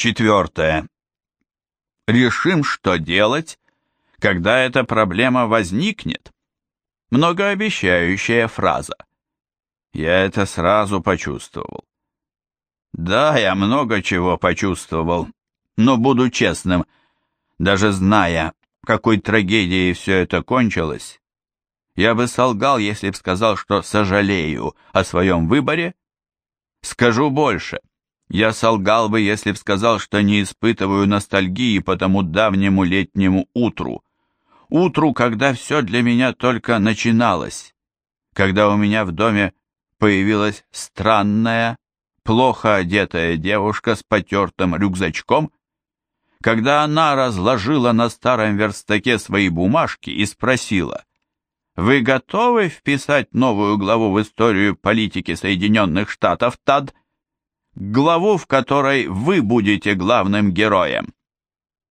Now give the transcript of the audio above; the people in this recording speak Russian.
Четвертое. Решим, что делать, когда эта проблема возникнет. Многообещающая фраза. Я это сразу почувствовал. Да, я много чего почувствовал, но буду честным, даже зная, какой трагедией все это кончилось, я бы солгал, если б сказал, что сожалею о своем выборе. Скажу больше. Я солгал бы, если б сказал, что не испытываю ностальгии по тому давнему летнему утру. Утру, когда все для меня только начиналось. Когда у меня в доме появилась странная, плохо одетая девушка с потертым рюкзачком, когда она разложила на старом верстаке свои бумажки и спросила, «Вы готовы вписать новую главу в историю политики Соединенных Штатов, Тад?» главу, в которой вы будете главным героем.